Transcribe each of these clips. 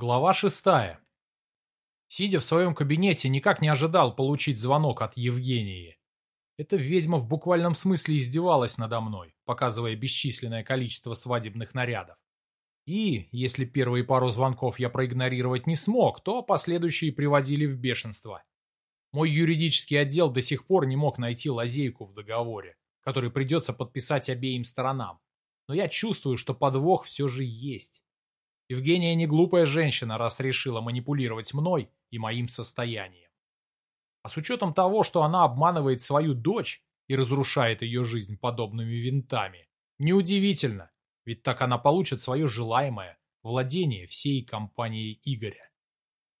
Глава шестая. Сидя в своем кабинете, никак не ожидал получить звонок от Евгении. Эта ведьма в буквальном смысле издевалась надо мной, показывая бесчисленное количество свадебных нарядов. И, если первые пару звонков я проигнорировать не смог, то последующие приводили в бешенство. Мой юридический отдел до сих пор не мог найти лазейку в договоре, который придется подписать обеим сторонам. Но я чувствую, что подвох все же есть. Евгения не глупая женщина, раз решила манипулировать мной и моим состоянием. А с учетом того, что она обманывает свою дочь и разрушает ее жизнь подобными винтами, неудивительно, ведь так она получит свое желаемое владение всей компанией Игоря.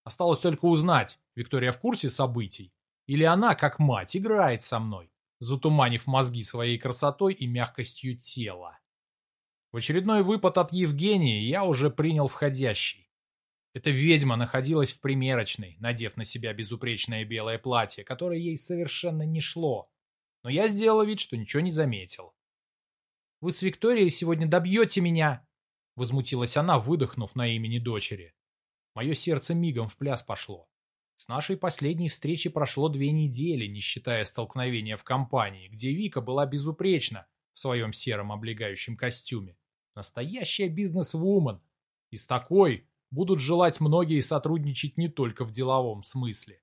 Осталось только узнать, Виктория в курсе событий, или она, как мать, играет со мной, затуманив мозги своей красотой и мягкостью тела. В очередной выпад от Евгении я уже принял входящий. Эта ведьма находилась в примерочной, надев на себя безупречное белое платье, которое ей совершенно не шло. Но я сделал вид, что ничего не заметил. «Вы с Викторией сегодня добьете меня!» Возмутилась она, выдохнув на имени дочери. Мое сердце мигом в пляс пошло. С нашей последней встречи прошло две недели, не считая столкновения в компании, где Вика была безупречна, в своем сером облегающем костюме. Настоящая бизнес-вумен. И с такой будут желать многие сотрудничать не только в деловом смысле.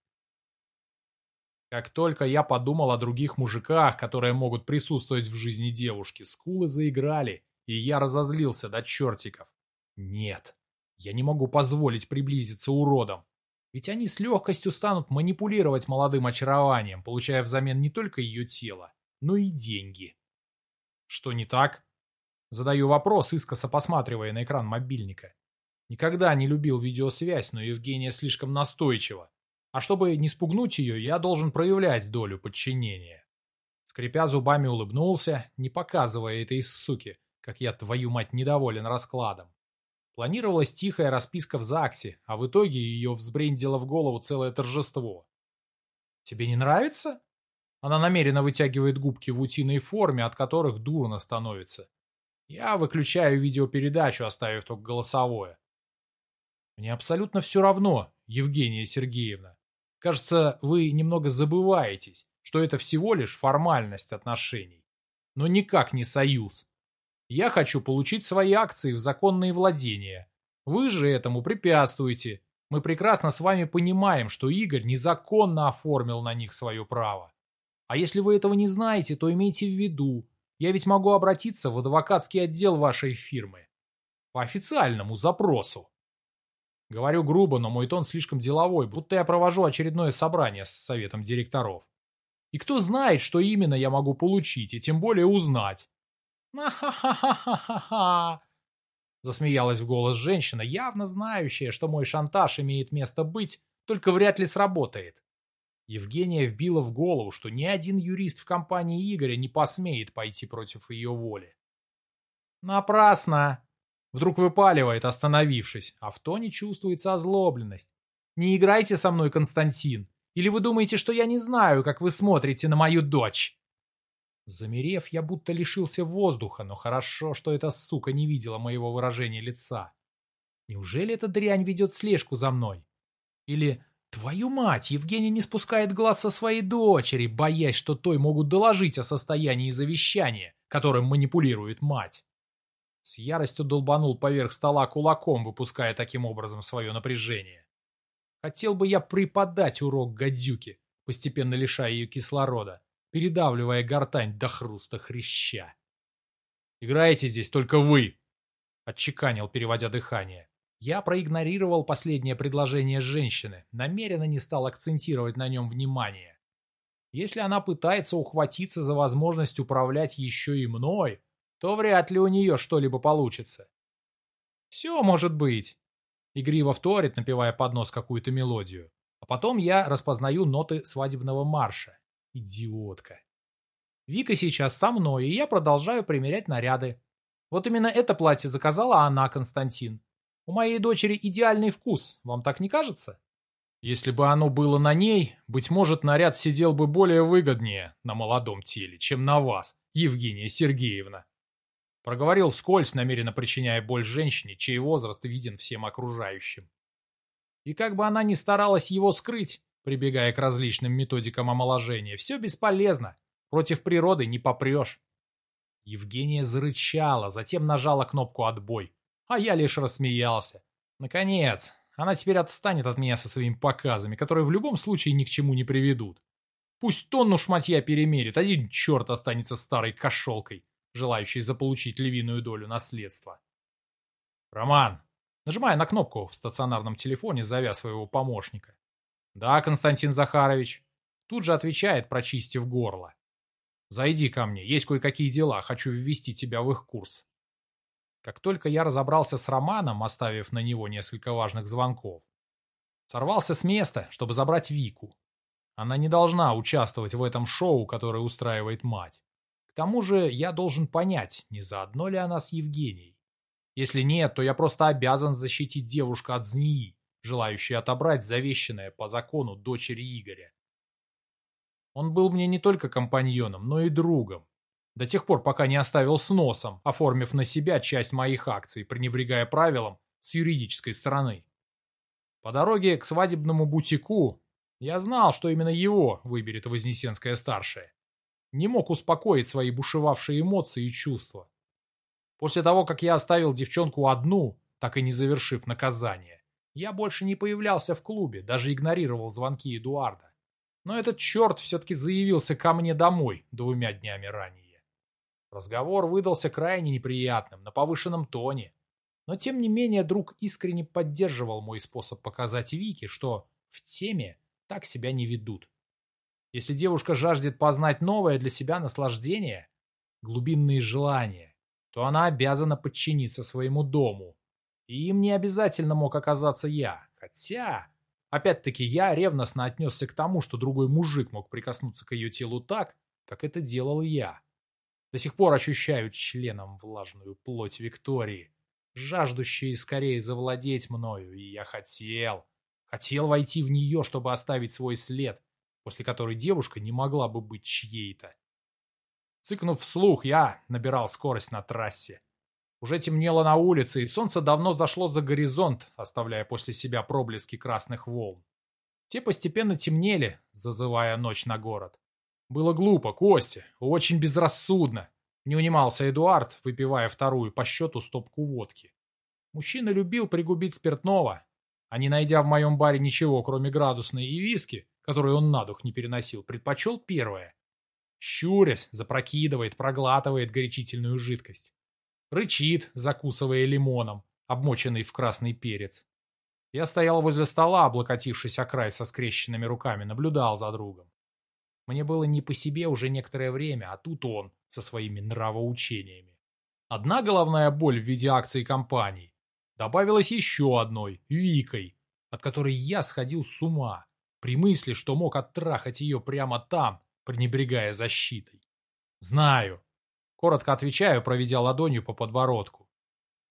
Как только я подумал о других мужиках, которые могут присутствовать в жизни девушки, скулы заиграли, и я разозлился до чертиков. Нет, я не могу позволить приблизиться уродам. Ведь они с легкостью станут манипулировать молодым очарованием, получая взамен не только ее тело, но и деньги. Что не так? Задаю вопрос, искоса посматривая на экран мобильника. Никогда не любил видеосвязь, но Евгения слишком настойчива. А чтобы не спугнуть ее, я должен проявлять долю подчинения. Скрипя зубами улыбнулся, не показывая этой суки, как я, твою мать, недоволен раскладом. Планировалась тихая расписка в ЗАГСе, а в итоге ее взбрендило в голову целое торжество. «Тебе не нравится?» Она намеренно вытягивает губки в утиной форме, от которых дурно становится. Я выключаю видеопередачу, оставив только голосовое. Мне абсолютно все равно, Евгения Сергеевна. Кажется, вы немного забываетесь, что это всего лишь формальность отношений. Но никак не союз. Я хочу получить свои акции в законные владения. Вы же этому препятствуете. Мы прекрасно с вами понимаем, что Игорь незаконно оформил на них свое право. А если вы этого не знаете, то имейте в виду, я ведь могу обратиться в адвокатский отдел вашей фирмы. По официальному запросу. Говорю грубо, но мой тон слишком деловой, будто я провожу очередное собрание с советом директоров. И кто знает, что именно я могу получить, и тем более узнать. «Ха-ха-ха-ха-ха-ха!» Засмеялась в голос женщина, явно знающая, что мой шантаж имеет место быть, только вряд ли сработает. Евгения вбила в голову, что ни один юрист в компании Игоря не посмеет пойти против ее воли. «Напрасно!» Вдруг выпаливает, остановившись, а в тоне чувствуется озлобленность. «Не играйте со мной, Константин! Или вы думаете, что я не знаю, как вы смотрите на мою дочь?» Замерев, я будто лишился воздуха, но хорошо, что эта сука не видела моего выражения лица. Неужели эта дрянь ведет слежку за мной? Или Твою мать, Евгений не спускает глаз со своей дочери, боясь, что той могут доложить о состоянии завещания, которым манипулирует мать. С яростью долбанул поверх стола кулаком, выпуская таким образом свое напряжение. Хотел бы я преподать урок гадюке, постепенно лишая ее кислорода, передавливая гортань до хруста хряща. «Играете здесь только вы!» — отчеканил, переводя дыхание. Я проигнорировал последнее предложение женщины, намеренно не стал акцентировать на нем внимание. Если она пытается ухватиться за возможность управлять еще и мной, то вряд ли у нее что-либо получится. Все может быть. Игриво вторит, напевая под нос какую-то мелодию. А потом я распознаю ноты свадебного марша. Идиотка. Вика сейчас со мной, и я продолжаю примерять наряды. Вот именно это платье заказала она, Константин. У моей дочери идеальный вкус, вам так не кажется? Если бы оно было на ней, быть может, наряд сидел бы более выгоднее на молодом теле, чем на вас, Евгения Сергеевна. Проговорил вскользь, намеренно причиняя боль женщине, чей возраст виден всем окружающим. И как бы она ни старалась его скрыть, прибегая к различным методикам омоложения, все бесполезно. Против природы не попрешь. Евгения зарычала, затем нажала кнопку «Отбой», а я лишь рассмеялся. Наконец, она теперь отстанет от меня со своими показами, которые в любом случае ни к чему не приведут. Пусть тонну шматья перемерит, один черт останется старой кошелкой, желающей заполучить львиную долю наследства. Роман, нажимая на кнопку в стационарном телефоне, зовя своего помощника. Да, Константин Захарович. Тут же отвечает, прочистив горло. Зайди ко мне, есть кое-какие дела, хочу ввести тебя в их курс. Как только я разобрался с Романом, оставив на него несколько важных звонков, сорвался с места, чтобы забрать Вику. Она не должна участвовать в этом шоу, которое устраивает мать. К тому же я должен понять, не заодно ли она с Евгенией. Если нет, то я просто обязан защитить девушку от змеи, желающей отобрать завещанное по закону дочери Игоря. Он был мне не только компаньоном, но и другом. До тех пор, пока не оставил с носом, оформив на себя часть моих акций, пренебрегая правилам с юридической стороны. По дороге к свадебному бутику я знал, что именно его выберет Вознесенская старшая. Не мог успокоить свои бушевавшие эмоции и чувства. После того, как я оставил девчонку одну, так и не завершив наказание, я больше не появлялся в клубе, даже игнорировал звонки Эдуарда. Но этот черт все-таки заявился ко мне домой двумя днями ранее. Разговор выдался крайне неприятным, на повышенном тоне. Но тем не менее друг искренне поддерживал мой способ показать Вике, что в теме так себя не ведут. Если девушка жаждет познать новое для себя наслаждение, глубинные желания, то она обязана подчиниться своему дому. И им не обязательно мог оказаться я. Хотя... Опять-таки, я ревностно отнесся к тому, что другой мужик мог прикоснуться к ее телу так, как это делал я. До сих пор ощущаю членом влажную плоть Виктории, жаждущие скорее завладеть мною, и я хотел, хотел войти в нее, чтобы оставить свой след, после которой девушка не могла бы быть чьей-то. Цыкнув вслух, я набирал скорость на трассе. Уже темнело на улице, и солнце давно зашло за горизонт, оставляя после себя проблески красных волн. Те постепенно темнели, зазывая ночь на город. Было глупо, Костя, очень безрассудно. Не унимался Эдуард, выпивая вторую по счету стопку водки. Мужчина любил пригубить спиртного, а не найдя в моем баре ничего, кроме градусной и виски, которые он на дух не переносил, предпочел первое. Щурясь, запрокидывает, проглатывает горячительную жидкость. Рычит, закусывая лимоном, обмоченный в красный перец. Я стоял возле стола, облокотившись о край со скрещенными руками, наблюдал за другом. Мне было не по себе уже некоторое время, а тут он со своими нравоучениями. Одна головная боль в виде акций компаний. Добавилась еще одной, Викой, от которой я сходил с ума, при мысли, что мог оттрахать ее прямо там, пренебрегая защитой. Знаю, Коротко отвечаю, проведя ладонью по подбородку.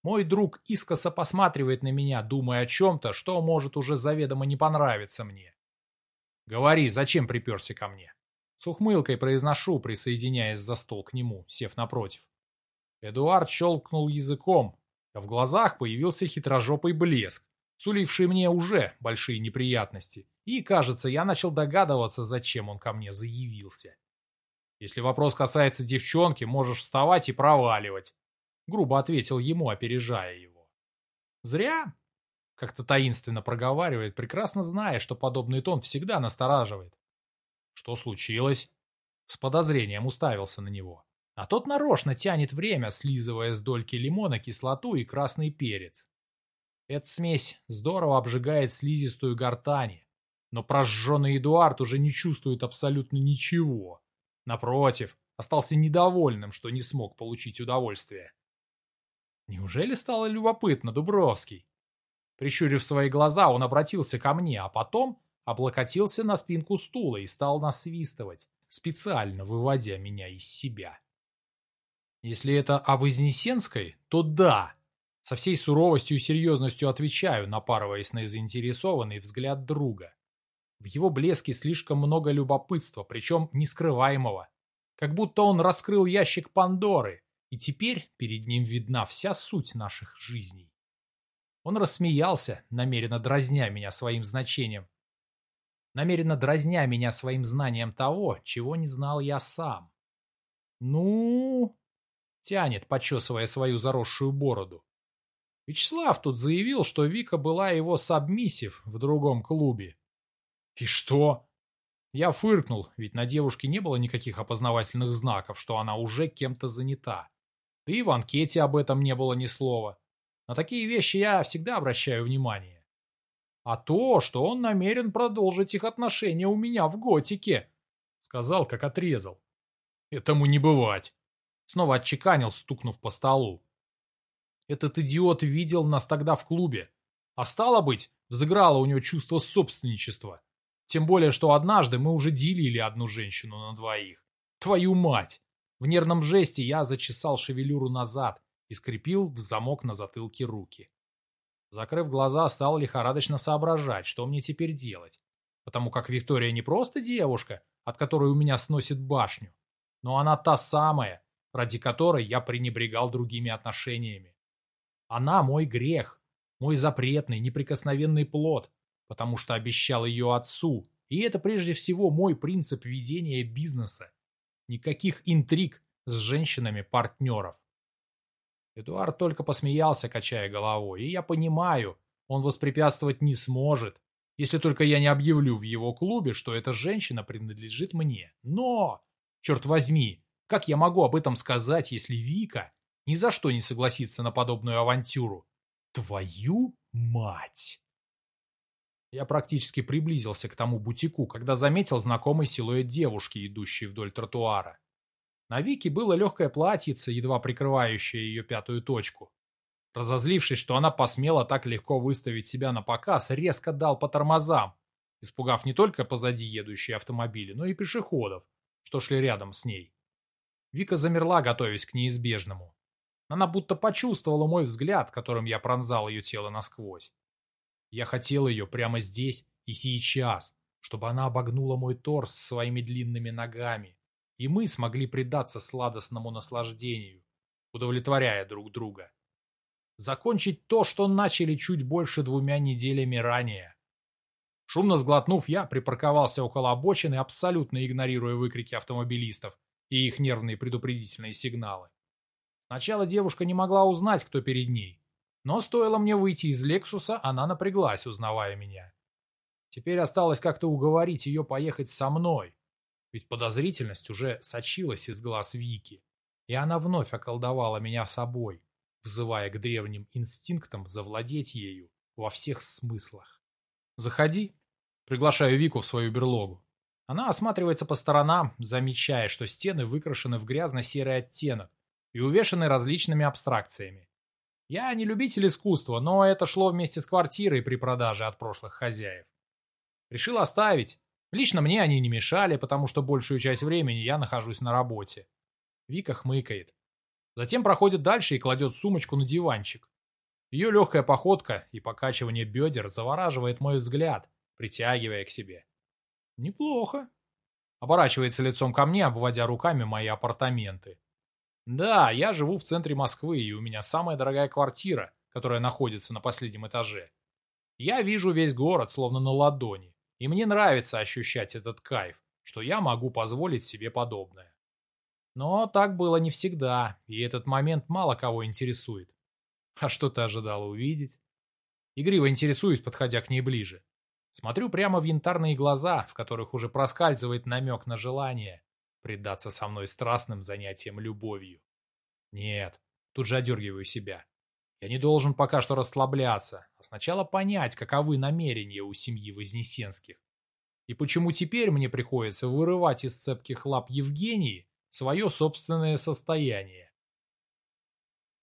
Мой друг искоса посматривает на меня, думая о чем-то, что может уже заведомо не понравиться мне. Говори, зачем приперся ко мне? С ухмылкой произношу, присоединяясь за стол к нему, сев напротив. Эдуард щелкнул языком, а в глазах появился хитрожопый блеск, суливший мне уже большие неприятности, и, кажется, я начал догадываться, зачем он ко мне заявился. Если вопрос касается девчонки, можешь вставать и проваливать. Грубо ответил ему, опережая его. Зря. Как-то таинственно проговаривает, прекрасно зная, что подобный тон всегда настораживает. Что случилось? С подозрением уставился на него. А тот нарочно тянет время, слизывая с дольки лимона кислоту и красный перец. Эта смесь здорово обжигает слизистую гортани, но прожженный Эдуард уже не чувствует абсолютно ничего. Напротив, остался недовольным, что не смог получить удовольствие. Неужели стало любопытно, Дубровский? Прищурив свои глаза, он обратился ко мне, а потом облокотился на спинку стула и стал насвистывать, специально выводя меня из себя. Если это о Вознесенской, то да. Со всей суровостью и серьезностью отвечаю, напарываясь на заинтересованный взгляд друга. В его блеске слишком много любопытства, причем нескрываемого. Как будто он раскрыл ящик Пандоры, и теперь перед ним видна вся суть наших жизней. Он рассмеялся, намеренно дразня меня своим значением. Намеренно дразня меня своим знанием того, чего не знал я сам. «Ну...» — тянет, почесывая свою заросшую бороду. Вячеслав тут заявил, что Вика была его сабмиссив в другом клубе. «И что?» Я фыркнул, ведь на девушке не было никаких опознавательных знаков, что она уже кем-то занята. Да и в анкете об этом не было ни слова. На такие вещи я всегда обращаю внимание. А то, что он намерен продолжить их отношения у меня в готике, сказал, как отрезал. Этому не бывать. Снова отчеканил, стукнув по столу. Этот идиот видел нас тогда в клубе. А стало быть, взыграло у него чувство собственничества. Тем более, что однажды мы уже делили одну женщину на двоих. Твою мать! В нервном жесте я зачесал шевелюру назад и скрепил в замок на затылке руки. Закрыв глаза, стал лихорадочно соображать, что мне теперь делать. Потому как Виктория не просто девушка, от которой у меня сносит башню, но она та самая, ради которой я пренебрегал другими отношениями. Она мой грех, мой запретный, неприкосновенный плод, потому что обещал ее отцу, и это прежде всего мой принцип ведения бизнеса. Никаких интриг с женщинами партнеров. Эдуард только посмеялся, качая головой, и я понимаю, он воспрепятствовать не сможет, если только я не объявлю в его клубе, что эта женщина принадлежит мне. Но, черт возьми, как я могу об этом сказать, если Вика ни за что не согласится на подобную авантюру? Твою мать! Я практически приблизился к тому бутику, когда заметил знакомый силуэт девушки, идущей вдоль тротуара. На Вике было легкое платьице, едва прикрывающее ее пятую точку. Разозлившись, что она посмела так легко выставить себя на показ, резко дал по тормозам, испугав не только позади едущие автомобили, но и пешеходов, что шли рядом с ней. Вика замерла, готовясь к неизбежному. Она будто почувствовала мой взгляд, которым я пронзал ее тело насквозь. Я хотел ее прямо здесь и сейчас, чтобы она обогнула мой торс своими длинными ногами, и мы смогли предаться сладостному наслаждению, удовлетворяя друг друга. Закончить то, что начали чуть больше двумя неделями ранее. Шумно сглотнув, я припарковался около обочины, абсолютно игнорируя выкрики автомобилистов и их нервные предупредительные сигналы. Сначала девушка не могла узнать, кто перед ней, но стоило мне выйти из Лексуса, она напряглась, узнавая меня. Теперь осталось как-то уговорить ее поехать со мной, ведь подозрительность уже сочилась из глаз Вики, и она вновь околдовала меня собой, взывая к древним инстинктам завладеть ею во всех смыслах. «Заходи», приглашаю Вику в свою берлогу. Она осматривается по сторонам, замечая, что стены выкрашены в грязно-серый оттенок и увешаны различными абстракциями. Я не любитель искусства, но это шло вместе с квартирой при продаже от прошлых хозяев. Решил оставить. Лично мне они не мешали, потому что большую часть времени я нахожусь на работе. Вика хмыкает. Затем проходит дальше и кладет сумочку на диванчик. Ее легкая походка и покачивание бедер завораживает мой взгляд, притягивая к себе. Неплохо. Оборачивается лицом ко мне, обводя руками мои апартаменты. Да, я живу в центре Москвы, и у меня самая дорогая квартира, которая находится на последнем этаже. Я вижу весь город, словно на ладони, и мне нравится ощущать этот кайф, что я могу позволить себе подобное. Но так было не всегда, и этот момент мало кого интересует. А что ты ожидала увидеть? Игриво интересуюсь, подходя к ней ближе. Смотрю прямо в янтарные глаза, в которых уже проскальзывает намек на желание, предаться со мной страстным занятиям любовью. Нет, тут же одергиваю себя. Я не должен пока что расслабляться, а сначала понять, каковы намерения у семьи Вознесенских. И почему теперь мне приходится вырывать из цепких лап Евгении свое собственное состояние.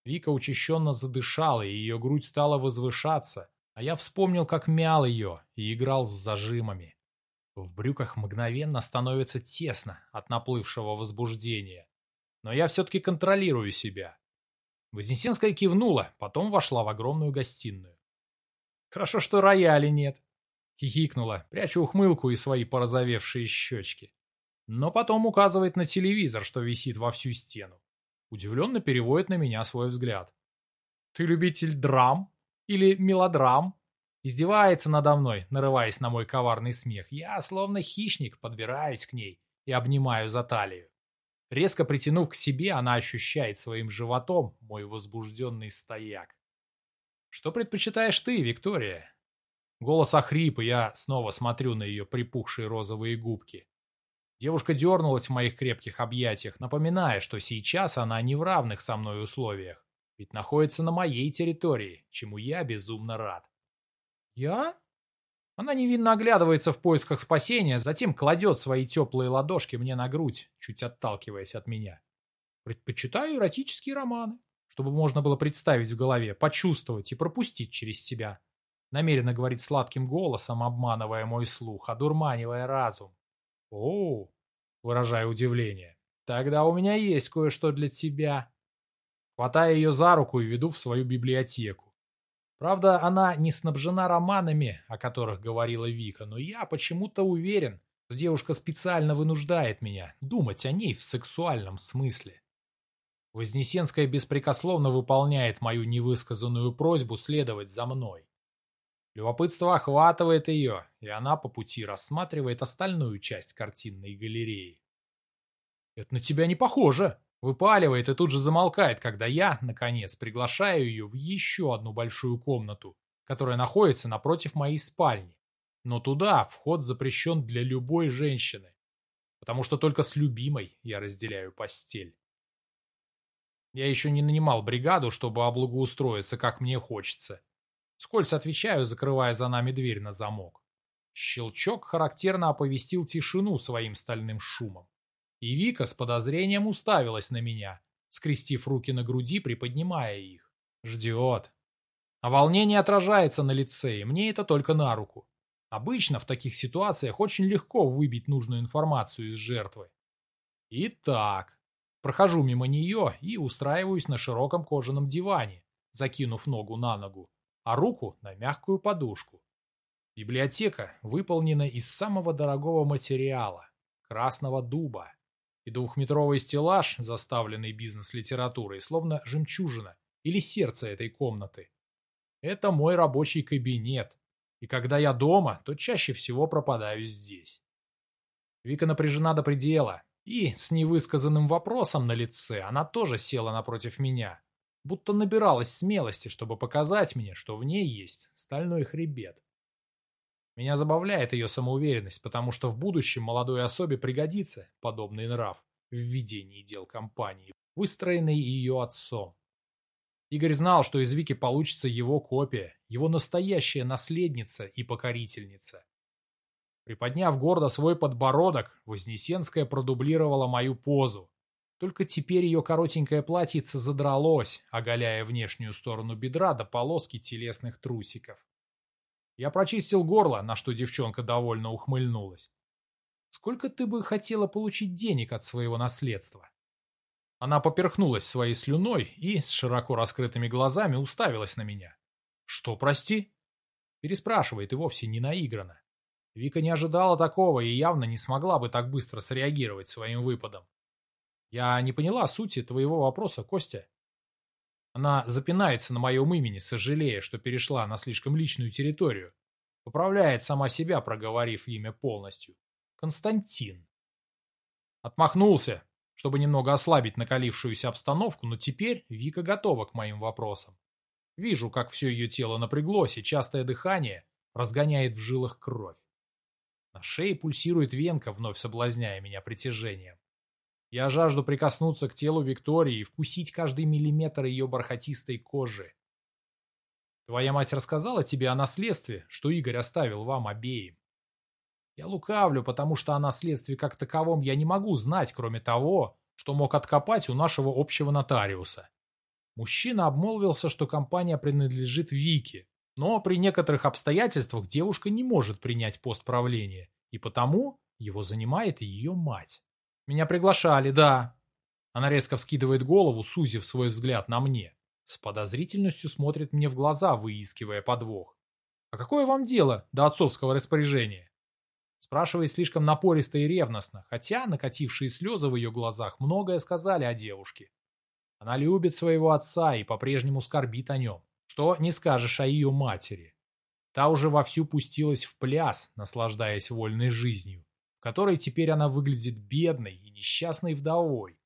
Вика учащенно задышала, и ее грудь стала возвышаться, а я вспомнил, как мял ее и играл с зажимами. В брюках мгновенно становится тесно от наплывшего возбуждения. Но я все-таки контролирую себя. Вознесенская кивнула, потом вошла в огромную гостиную. «Хорошо, что рояля нет», — хихикнула, пряча ухмылку и свои порозовевшие щечки. Но потом указывает на телевизор, что висит во всю стену. Удивленно переводит на меня свой взгляд. «Ты любитель драм? Или мелодрам? Издевается надо мной, нарываясь на мой коварный смех. Я, словно хищник, подбираюсь к ней и обнимаю за талию. Резко притянув к себе, она ощущает своим животом мой возбужденный стояк. «Что предпочитаешь ты, Виктория?» Голос охрип, и я снова смотрю на ее припухшие розовые губки. Девушка дернулась в моих крепких объятиях, напоминая, что сейчас она не в равных со мной условиях, ведь находится на моей территории, чему я безумно рад. «Я?» Она невинно оглядывается в поисках спасения, затем кладет свои теплые ладошки мне на грудь, чуть отталкиваясь от меня. Предпочитаю эротические романы, чтобы можно было представить в голове, почувствовать и пропустить через себя. Намеренно говорит сладким голосом, обманывая мой слух, одурманивая разум. О, выражая удивление. Тогда у меня есть кое-что для тебя. Хватаю ее за руку и веду в свою библиотеку. Правда, она не снабжена романами, о которых говорила Вика, но я почему-то уверен, что девушка специально вынуждает меня думать о ней в сексуальном смысле. Вознесенская беспрекословно выполняет мою невысказанную просьбу следовать за мной. Любопытство охватывает ее, и она по пути рассматривает остальную часть картинной галереи. «Это на тебя не похоже!» Выпаливает и тут же замолкает, когда я, наконец, приглашаю ее в еще одну большую комнату, которая находится напротив моей спальни. Но туда вход запрещен для любой женщины, потому что только с любимой я разделяю постель. Я еще не нанимал бригаду, чтобы облагоустроиться, как мне хочется. Скользь отвечаю, закрывая за нами дверь на замок. Щелчок характерно оповестил тишину своим стальным шумом. И Вика с подозрением уставилась на меня, скрестив руки на груди, приподнимая их. Ждет. А волнение отражается на лице, и мне это только на руку. Обычно в таких ситуациях очень легко выбить нужную информацию из жертвы. Итак, прохожу мимо нее и устраиваюсь на широком кожаном диване, закинув ногу на ногу, а руку на мягкую подушку. Библиотека выполнена из самого дорогого материала – красного дуба и двухметровый стеллаж, заставленный бизнес-литературой, словно жемчужина или сердце этой комнаты. Это мой рабочий кабинет, и когда я дома, то чаще всего пропадаю здесь. Вика напряжена до предела, и с невысказанным вопросом на лице она тоже села напротив меня, будто набиралась смелости, чтобы показать мне, что в ней есть стальной хребет. Меня забавляет ее самоуверенность, потому что в будущем молодой особе пригодится подобный нрав в ведении дел компании, выстроенный ее отцом. Игорь знал, что из Вики получится его копия, его настоящая наследница и покорительница. Приподняв гордо свой подбородок, Вознесенская продублировала мою позу. Только теперь ее коротенькое платьице задралось, оголяя внешнюю сторону бедра до полоски телесных трусиков. Я прочистил горло, на что девчонка довольно ухмыльнулась. Сколько ты бы хотела получить денег от своего наследства? Она поперхнулась своей слюной и с широко раскрытыми глазами уставилась на меня. Что, прости? Переспрашивает и вовсе не наигранно. Вика не ожидала такого и явно не смогла бы так быстро среагировать своим выпадом. Я не поняла сути твоего вопроса, Костя. Она запинается на моем имени, сожалея, что перешла на слишком личную территорию. Поправляет сама себя, проговорив имя полностью. Константин. Отмахнулся, чтобы немного ослабить накалившуюся обстановку, но теперь Вика готова к моим вопросам. Вижу, как все ее тело напряглось, и частое дыхание разгоняет в жилах кровь. На шее пульсирует венка, вновь соблазняя меня притяжением. Я жажду прикоснуться к телу Виктории и вкусить каждый миллиметр ее бархатистой кожи. Твоя мать рассказала тебе о наследстве, что Игорь оставил вам обеим. Я лукавлю, потому что о наследстве как таковом я не могу знать, кроме того, что мог откопать у нашего общего нотариуса. Мужчина обмолвился, что компания принадлежит Вике, но при некоторых обстоятельствах девушка не может принять пост правления, и потому его занимает ее мать. Меня приглашали, да. Она резко вскидывает голову, сузив свой взгляд на мне. С подозрительностью смотрит мне в глаза, выискивая подвох. «А какое вам дело до отцовского распоряжения?» Спрашивает слишком напористо и ревностно, хотя накатившие слезы в ее глазах многое сказали о девушке. Она любит своего отца и по-прежнему скорбит о нем, Что не скажешь о ее матери. Та уже вовсю пустилась в пляс, наслаждаясь вольной жизнью, которой теперь она выглядит бедной и несчастной вдовой.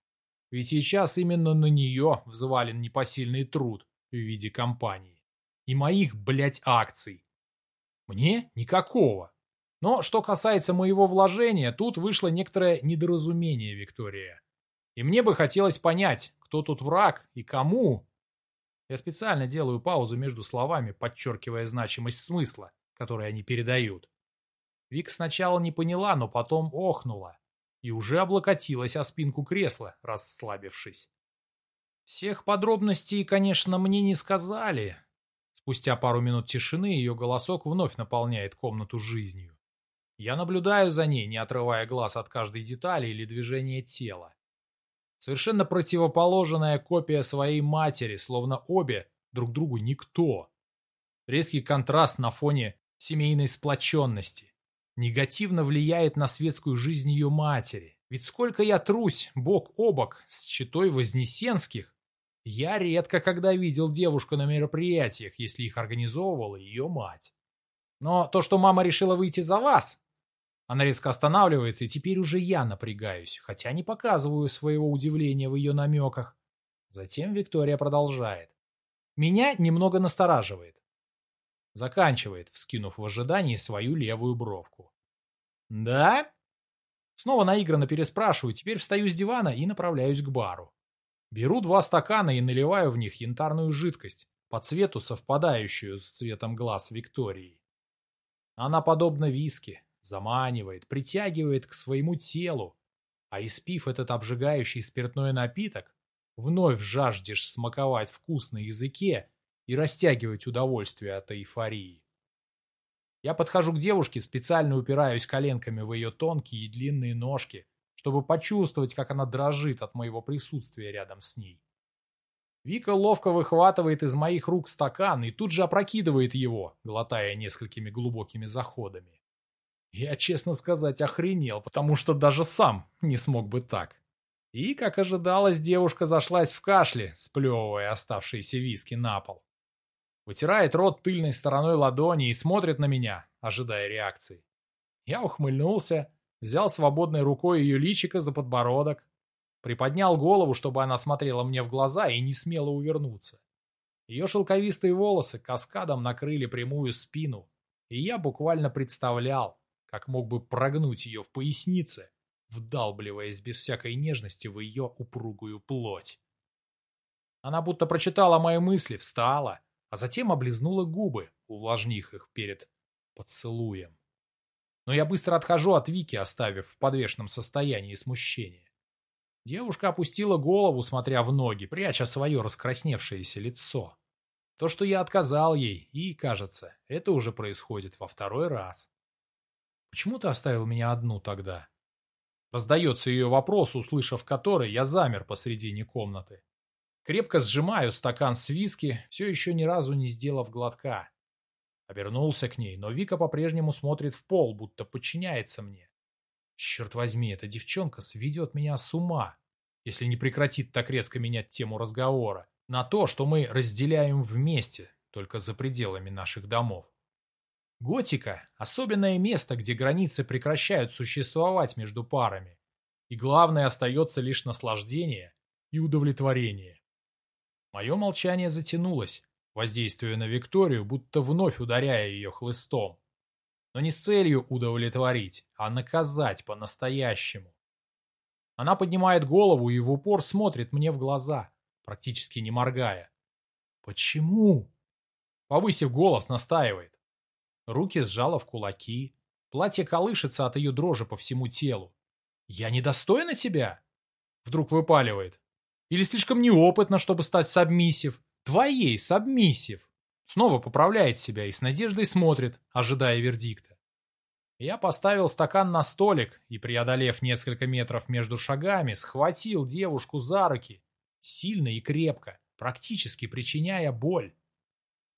Ведь сейчас именно на нее взвален непосильный труд в виде компании. И моих, блядь, акций. Мне никакого. Но что касается моего вложения, тут вышло некоторое недоразумение, Виктория. И мне бы хотелось понять, кто тут враг и кому. Я специально делаю паузу между словами, подчеркивая значимость смысла, который они передают. Вик сначала не поняла, но потом охнула и уже облокотилась о спинку кресла, расслабившись. Всех подробностей, конечно, мне не сказали. Спустя пару минут тишины ее голосок вновь наполняет комнату жизнью. Я наблюдаю за ней, не отрывая глаз от каждой детали или движения тела. Совершенно противоположная копия своей матери, словно обе друг другу никто. Резкий контраст на фоне семейной сплоченности. Негативно влияет на светскую жизнь ее матери. Ведь сколько я трусь бок о бок с читой Вознесенских, я редко когда видел девушку на мероприятиях, если их организовывала ее мать. Но то, что мама решила выйти за вас, она резко останавливается, и теперь уже я напрягаюсь, хотя не показываю своего удивления в ее намеках. Затем Виктория продолжает. Меня немного настораживает. Заканчивает, вскинув в ожидании свою левую бровку. «Да?» Снова наигранно переспрашиваю, теперь встаю с дивана и направляюсь к бару. Беру два стакана и наливаю в них янтарную жидкость, по цвету совпадающую с цветом глаз Виктории. Она подобна виски, заманивает, притягивает к своему телу, а испив этот обжигающий спиртной напиток, вновь жаждешь смаковать вкус на языке и растягивать удовольствие от эйфории. Я подхожу к девушке, специально упираюсь коленками в ее тонкие и длинные ножки, чтобы почувствовать, как она дрожит от моего присутствия рядом с ней. Вика ловко выхватывает из моих рук стакан и тут же опрокидывает его, глотая несколькими глубокими заходами. Я, честно сказать, охренел, потому что даже сам не смог бы так. И, как ожидалось, девушка зашлась в кашле, сплевывая оставшиеся виски на пол. Вытирает рот тыльной стороной ладони и смотрит на меня, ожидая реакции. Я ухмыльнулся, взял свободной рукой ее личико за подбородок, приподнял голову, чтобы она смотрела мне в глаза и не смела увернуться. Ее шелковистые волосы каскадом накрыли прямую спину, и я буквально представлял, как мог бы прогнуть ее в пояснице, вдалбливаясь без всякой нежности в ее упругую плоть. Она будто прочитала мои мысли, встала, а затем облизнула губы, увлажнив их перед поцелуем. Но я быстро отхожу от Вики, оставив в подвешенном состоянии смущения. Девушка опустила голову, смотря в ноги, пряча свое раскрасневшееся лицо. То, что я отказал ей, и, кажется, это уже происходит во второй раз. Почему ты оставил меня одну тогда? Раздается ее вопрос, услышав который, я замер посредине комнаты. Крепко сжимаю стакан с виски, все еще ни разу не сделав глотка. Обернулся к ней, но Вика по-прежнему смотрит в пол, будто подчиняется мне. Черт возьми, эта девчонка сведет меня с ума, если не прекратит так резко менять тему разговора на то, что мы разделяем вместе, только за пределами наших домов. Готика – особенное место, где границы прекращают существовать между парами, и главное остается лишь наслаждение и удовлетворение. Мое молчание затянулось, воздействуя на Викторию, будто вновь ударяя ее хлыстом. Но не с целью удовлетворить, а наказать по-настоящему. Она поднимает голову и в упор смотрит мне в глаза, практически не моргая. «Почему?» Повысив голос, настаивает. Руки сжала в кулаки. Платье колышется от ее дрожи по всему телу. «Я недостойна тебя?» Вдруг выпаливает. «Или слишком неопытна, чтобы стать submissive? Твоей submissive!» Снова поправляет себя и с надеждой смотрит, ожидая вердикта. Я поставил стакан на столик и, преодолев несколько метров между шагами, схватил девушку за руки, сильно и крепко, практически причиняя боль.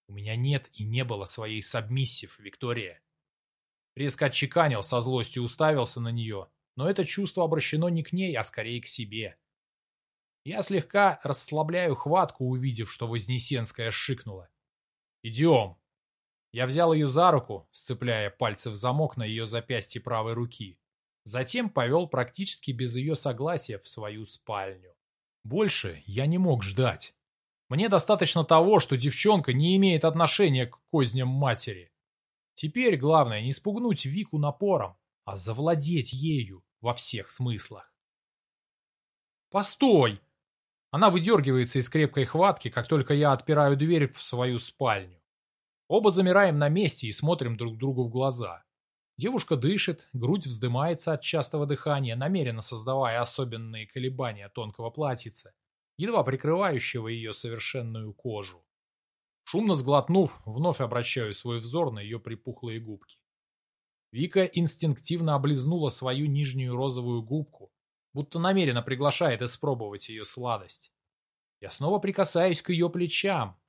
У меня нет и не было своей submissive, Виктория. Резко отчеканил, со злостью уставился на нее, но это чувство обращено не к ней, а скорее к себе. Я слегка расслабляю хватку, увидев, что Вознесенская шикнула. Идем. Я взял ее за руку, сцепляя пальцы в замок на ее запястье правой руки. Затем повел практически без ее согласия в свою спальню. Больше я не мог ждать. Мне достаточно того, что девчонка не имеет отношения к козням матери. Теперь главное не спугнуть Вику напором, а завладеть ею во всех смыслах. «Постой!» Она выдергивается из крепкой хватки, как только я отпираю дверь в свою спальню. Оба замираем на месте и смотрим друг другу в глаза. Девушка дышит, грудь вздымается от частого дыхания, намеренно создавая особенные колебания тонкого платьица, едва прикрывающего ее совершенную кожу. Шумно сглотнув, вновь обращаю свой взор на ее припухлые губки. Вика инстинктивно облизнула свою нижнюю розовую губку, будто намеренно приглашает испробовать ее сладость. Я снова прикасаюсь к ее плечам,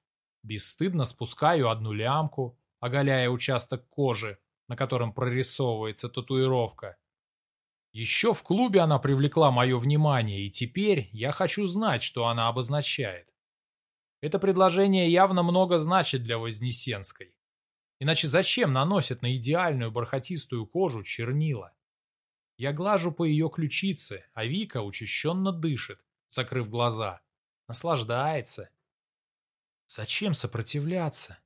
бесстыдно спускаю одну лямку, оголяя участок кожи, на котором прорисовывается татуировка. Еще в клубе она привлекла мое внимание, и теперь я хочу знать, что она обозначает. Это предложение явно много значит для Вознесенской. Иначе зачем наносят на идеальную бархатистую кожу чернила? Я глажу по ее ключице, а Вика учащенно дышит, закрыв глаза. Наслаждается. Зачем сопротивляться?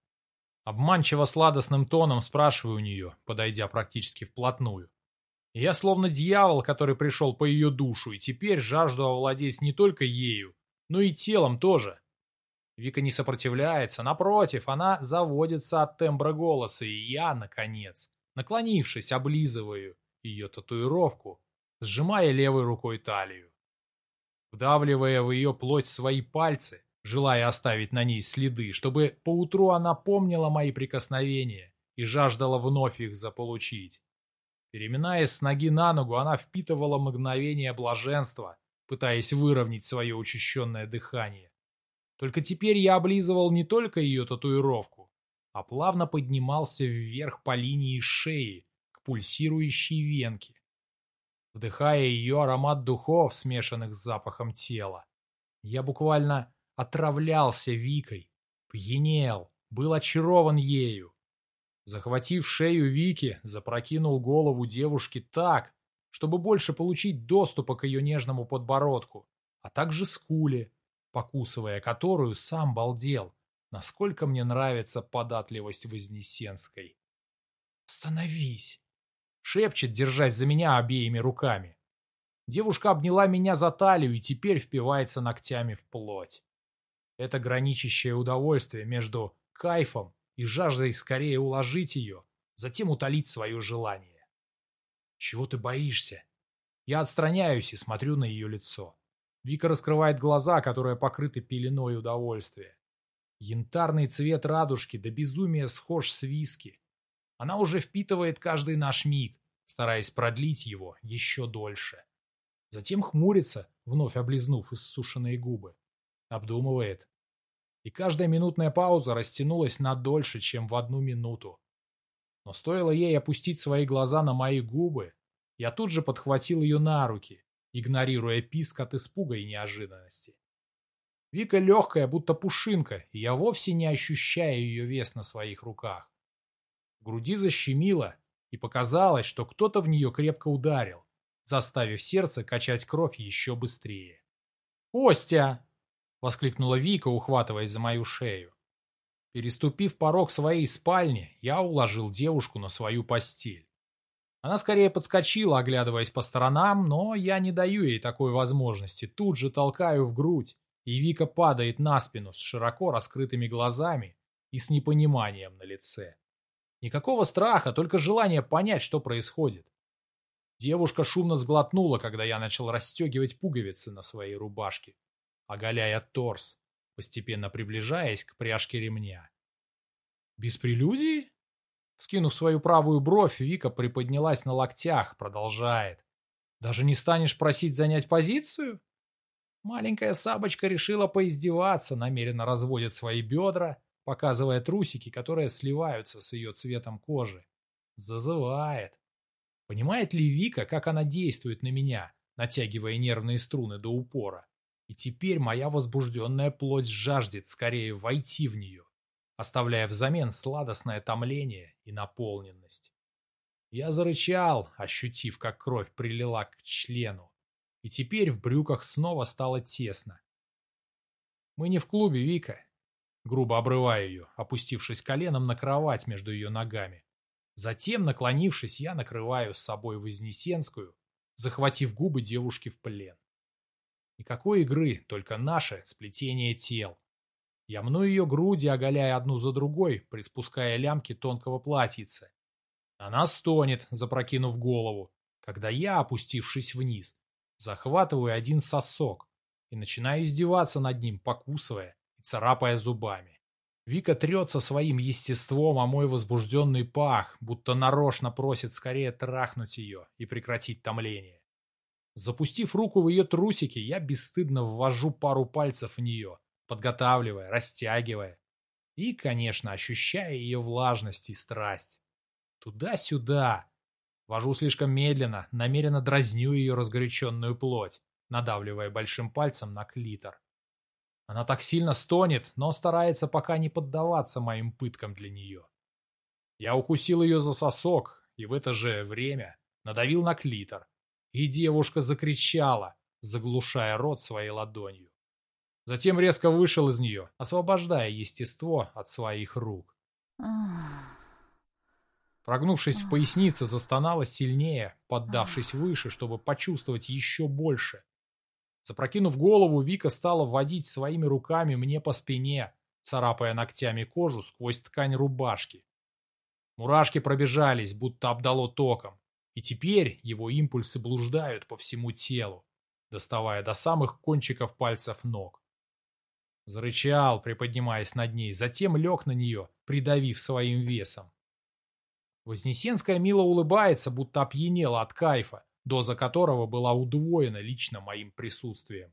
Обманчиво сладостным тоном спрашиваю у нее, подойдя практически вплотную. Я словно дьявол, который пришел по ее душу, и теперь жажду овладеть не только ею, но и телом тоже. Вика не сопротивляется, напротив, она заводится от тембра голоса, и я, наконец, наклонившись, облизываю ее татуировку, сжимая левой рукой талию. Вдавливая в ее плоть свои пальцы, желая оставить на ней следы, чтобы поутру она помнила мои прикосновения и жаждала вновь их заполучить. Переминаясь с ноги на ногу, она впитывала мгновение блаженства, пытаясь выровнять свое учащенное дыхание. Только теперь я облизывал не только ее татуировку, а плавно поднимался вверх по линии шеи пульсирующей венке, вдыхая ее аромат духов, смешанных с запахом тела. Я буквально отравлялся Викой, пьянел, был очарован ею. Захватив шею Вики, запрокинул голову девушки так, чтобы больше получить доступа к ее нежному подбородку, а также скуле, покусывая которую сам балдел, насколько мне нравится податливость Вознесенской. «Остановись!» — шепчет, держась за меня обеими руками. Девушка обняла меня за талию и теперь впивается ногтями в плоть. Это граничащее удовольствие между кайфом и жаждой скорее уложить ее, затем утолить свое желание. Чего ты боишься? Я отстраняюсь и смотрю на ее лицо. Вика раскрывает глаза, которые покрыты пеленой удовольствия. Янтарный цвет радужки до безумия схож с виски. Она уже впитывает каждый наш миг, стараясь продлить его еще дольше. Затем хмурится, вновь облизнув иссушенные губы. Обдумывает, и каждая минутная пауза растянулась на дольше, чем в одну минуту. Но стоило ей опустить свои глаза на мои губы, я тут же подхватил ее на руки, игнорируя писк от испуга и неожиданности. Вика легкая, будто пушинка, и я вовсе не ощущаю ее вес на своих руках. Груди защемило, и показалось, что кто-то в нее крепко ударил, заставив сердце качать кровь еще быстрее. «Костя!» воскликнула Вика, ухватываясь за мою шею. Переступив порог своей спальни, я уложил девушку на свою постель. Она скорее подскочила, оглядываясь по сторонам, но я не даю ей такой возможности, тут же толкаю в грудь, и Вика падает на спину с широко раскрытыми глазами и с непониманием на лице. Никакого страха, только желание понять, что происходит. Девушка шумно сглотнула, когда я начал расстегивать пуговицы на своей рубашке оголяя торс, постепенно приближаясь к пряжке ремня. «Без прелюдии?» Скинув свою правую бровь, Вика приподнялась на локтях, продолжает. «Даже не станешь просить занять позицию?» Маленькая сабочка решила поиздеваться, намеренно разводит свои бедра, показывая трусики, которые сливаются с ее цветом кожи. Зазывает. Понимает ли Вика, как она действует на меня, натягивая нервные струны до упора? И теперь моя возбужденная плоть жаждет скорее войти в нее, оставляя взамен сладостное томление и наполненность. Я зарычал, ощутив, как кровь прилила к члену, и теперь в брюках снова стало тесно. «Мы не в клубе, Вика», грубо обрывая ее, опустившись коленом на кровать между ее ногами. Затем, наклонившись, я накрываю с собой Вознесенскую, захватив губы девушки в плен. Никакой игры, только наше сплетение тел. Я мну ее груди, оголяя одну за другой, приспуская лямки тонкого платьица. Она стонет, запрокинув голову, когда я, опустившись вниз, захватываю один сосок и начинаю издеваться над ним, покусывая царапая зубами. Вика трется своим естеством о мой возбужденный пах, будто нарочно просит скорее трахнуть ее и прекратить томление. Запустив руку в ее трусики, я бесстыдно ввожу пару пальцев в нее, подготавливая, растягивая. И, конечно, ощущая ее влажность и страсть. Туда-сюда. Вожу слишком медленно, намеренно дразню ее разгоряченную плоть, надавливая большим пальцем на клитор. Она так сильно стонет, но старается пока не поддаваться моим пыткам для нее. Я укусил ее за сосок и в это же время надавил на клитор. И девушка закричала, заглушая рот своей ладонью. Затем резко вышел из нее, освобождая естество от своих рук. Прогнувшись в пояснице, застонала сильнее, поддавшись выше, чтобы почувствовать еще больше. Запрокинув голову, Вика стала водить своими руками мне по спине, царапая ногтями кожу сквозь ткань рубашки. Мурашки пробежались, будто обдало током, и теперь его импульсы блуждают по всему телу, доставая до самых кончиков пальцев ног. Зарычал, приподнимаясь над ней, затем лег на нее, придавив своим весом. Вознесенская мило улыбается, будто опьянела от кайфа, доза которого была удвоена лично моим присутствием.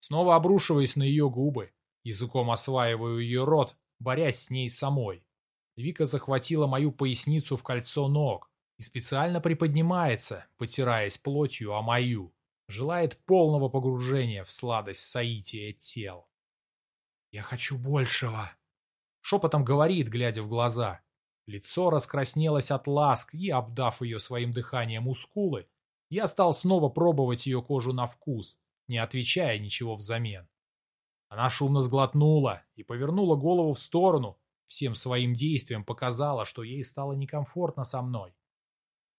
Снова обрушиваясь на ее губы, языком осваиваю ее рот, борясь с ней самой. Вика захватила мою поясницу в кольцо ног и специально приподнимается, потираясь плотью о мою, желает полного погружения в сладость соития тел. «Я хочу большего», — шепотом говорит, глядя в глаза. Лицо раскраснелось от ласк и, обдав ее своим дыханием мускулы, я стал снова пробовать ее кожу на вкус, не отвечая ничего взамен. Она шумно сглотнула и повернула голову в сторону, всем своим действием показала, что ей стало некомфортно со мной.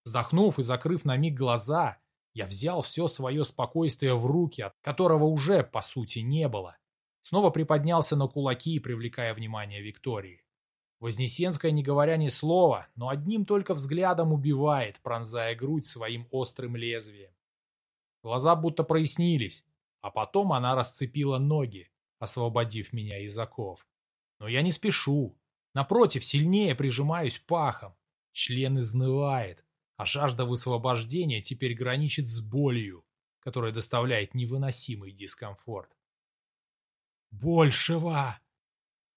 Вздохнув и закрыв на миг глаза, я взял все свое спокойствие в руки, от которого уже, по сути, не было. Снова приподнялся на кулаки, привлекая внимание Виктории. Вознесенская, не говоря ни слова, но одним только взглядом убивает, пронзая грудь своим острым лезвием. Глаза будто прояснились, а потом она расцепила ноги, освободив меня из оков. Но я не спешу. Напротив, сильнее прижимаюсь пахом. Член изнывает, а жажда высвобождения теперь граничит с болью, которая доставляет невыносимый дискомфорт. «Большего!»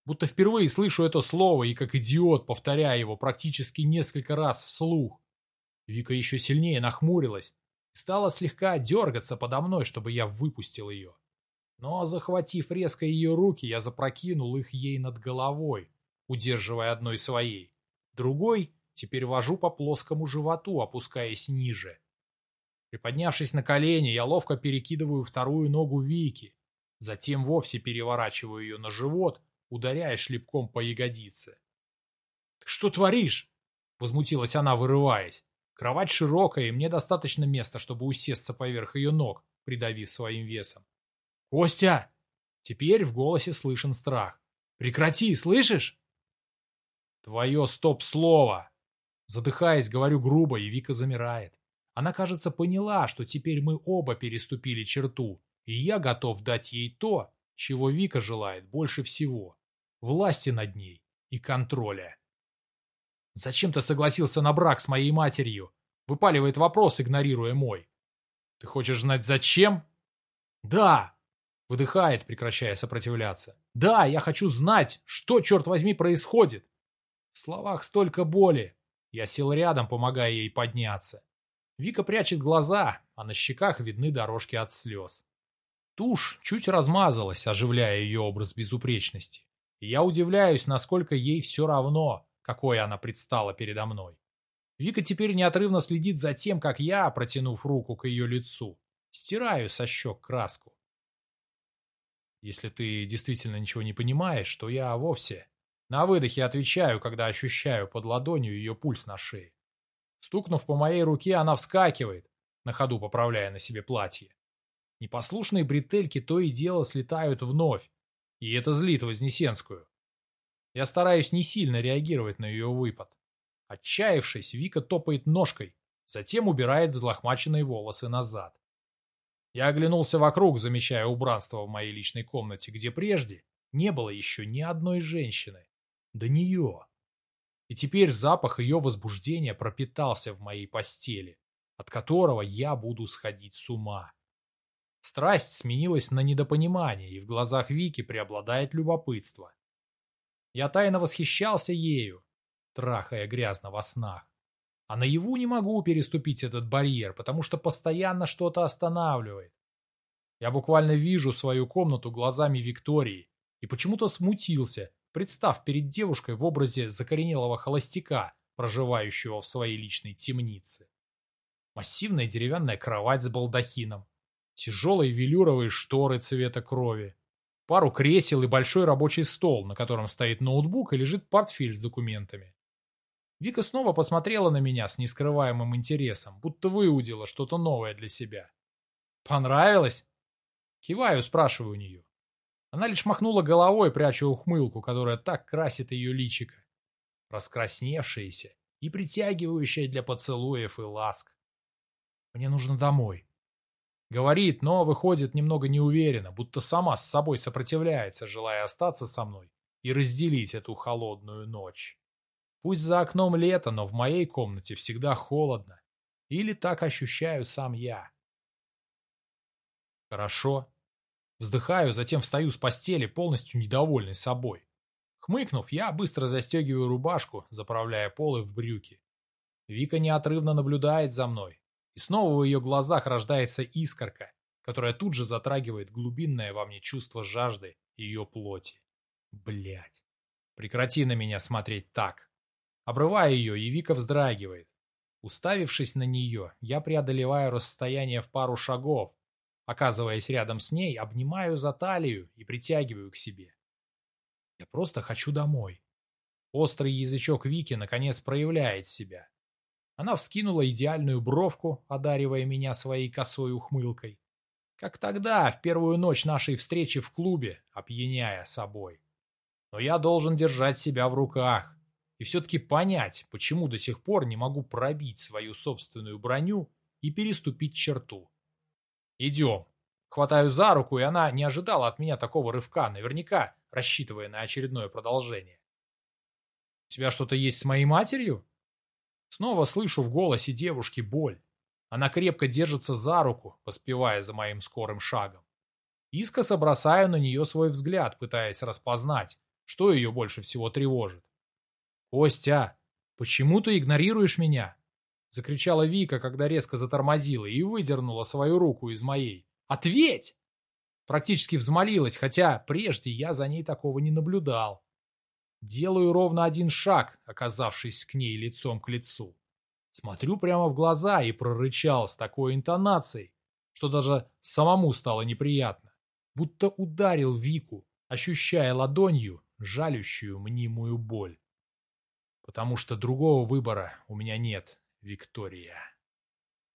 Будто впервые слышу это слово и как идиот повторяю его практически несколько раз вслух. Вика еще сильнее нахмурилась и стала слегка дергаться подо мной, чтобы я выпустил ее. Но, захватив резко ее руки, я запрокинул их ей над головой, удерживая одной своей. Другой теперь вожу по плоскому животу, опускаясь ниже. Приподнявшись на колени, я ловко перекидываю вторую ногу Вики, затем вовсе переворачиваю ее на живот ударяя шлепком по ягодице. «Ты что творишь?» — возмутилась она, вырываясь. Кровать широкая, и мне достаточно места, чтобы усесться поверх ее ног, придавив своим весом. «Костя!» Теперь в голосе слышен страх. «Прекрати, слышишь?» «Твое стоп-слово!» Задыхаясь, говорю грубо, и Вика замирает. Она, кажется, поняла, что теперь мы оба переступили черту, и я готов дать ей то, чего Вика желает больше всего – власти над ней и контроля. «Зачем ты согласился на брак с моей матерью?» – выпаливает вопрос, игнорируя мой. «Ты хочешь знать, зачем?» «Да!» – выдыхает, прекращая сопротивляться. «Да, я хочу знать, что, черт возьми, происходит!» В словах столько боли. Я сел рядом, помогая ей подняться. Вика прячет глаза, а на щеках видны дорожки от слез. Тушь чуть размазалась, оживляя ее образ безупречности. И я удивляюсь, насколько ей все равно, какой она предстала передо мной. Вика теперь неотрывно следит за тем, как я, протянув руку к ее лицу, стираю со щек краску. Если ты действительно ничего не понимаешь, то я вовсе на выдохе отвечаю, когда ощущаю под ладонью ее пульс на шее. Стукнув по моей руке, она вскакивает, на ходу поправляя на себе платье. Непослушные бретельки то и дело слетают вновь, и это злит Вознесенскую. Я стараюсь не сильно реагировать на ее выпад. Отчаявшись, Вика топает ножкой, затем убирает взлохмаченные волосы назад. Я оглянулся вокруг, замечая убранство в моей личной комнате, где прежде не было еще ни одной женщины. До нее. И теперь запах ее возбуждения пропитался в моей постели, от которого я буду сходить с ума. Страсть сменилась на недопонимание, и в глазах Вики преобладает любопытство. Я тайно восхищался ею, трахая грязно во снах. А наяву не могу переступить этот барьер, потому что постоянно что-то останавливает. Я буквально вижу свою комнату глазами Виктории и почему-то смутился, представ перед девушкой в образе закоренелого холостяка, проживающего в своей личной темнице. Массивная деревянная кровать с балдахином, тяжелые велюровые шторы цвета крови, пару кресел и большой рабочий стол, на котором стоит ноутбук и лежит портфель с документами. Вика снова посмотрела на меня с нескрываемым интересом, будто выудила что-то новое для себя. «Понравилось?» Киваю, спрашиваю у нее. Она лишь махнула головой, пряча ухмылку, которая так красит ее личико. Раскрасневшаяся и притягивающая для поцелуев и ласк. «Мне нужно домой». Говорит, но выходит немного неуверенно, будто сама с собой сопротивляется, желая остаться со мной и разделить эту холодную ночь. Пусть за окном лето, но в моей комнате всегда холодно. Или так ощущаю сам я. Хорошо. Вздыхаю, затем встаю с постели, полностью недовольный собой. Хмыкнув, я быстро застегиваю рубашку, заправляя полы в брюки. Вика неотрывно наблюдает за мной, и снова в ее глазах рождается искорка, которая тут же затрагивает глубинное во мне чувство жажды ее плоти. Блять. Прекрати на меня смотреть так. Обрываю ее, и Вика вздрагивает. Уставившись на нее, я преодолеваю расстояние в пару шагов, оказываясь рядом с ней, обнимаю за талию и притягиваю к себе. Я просто хочу домой. Острый язычок Вики наконец проявляет себя. Она вскинула идеальную бровку, одаривая меня своей косой ухмылкой. Как тогда, в первую ночь нашей встречи в клубе, опьяняя собой. Но я должен держать себя в руках, и все-таки понять, почему до сих пор не могу пробить свою собственную броню и переступить черту. «Идем». Хватаю за руку, и она не ожидала от меня такого рывка, наверняка рассчитывая на очередное продолжение. «У тебя что-то есть с моей матерью?» Снова слышу в голосе девушки боль. Она крепко держится за руку, поспевая за моим скорым шагом. Искоса бросаю на нее свой взгляд, пытаясь распознать, что ее больше всего тревожит. «Костя, почему ты игнорируешь меня?» Закричала Вика, когда резко затормозила и выдернула свою руку из моей. «Ответь!» Практически взмолилась, хотя прежде я за ней такого не наблюдал. Делаю ровно один шаг, оказавшись к ней лицом к лицу. Смотрю прямо в глаза и прорычал с такой интонацией, что даже самому стало неприятно. Будто ударил Вику, ощущая ладонью жалющую мнимую боль потому что другого выбора у меня нет, Виктория.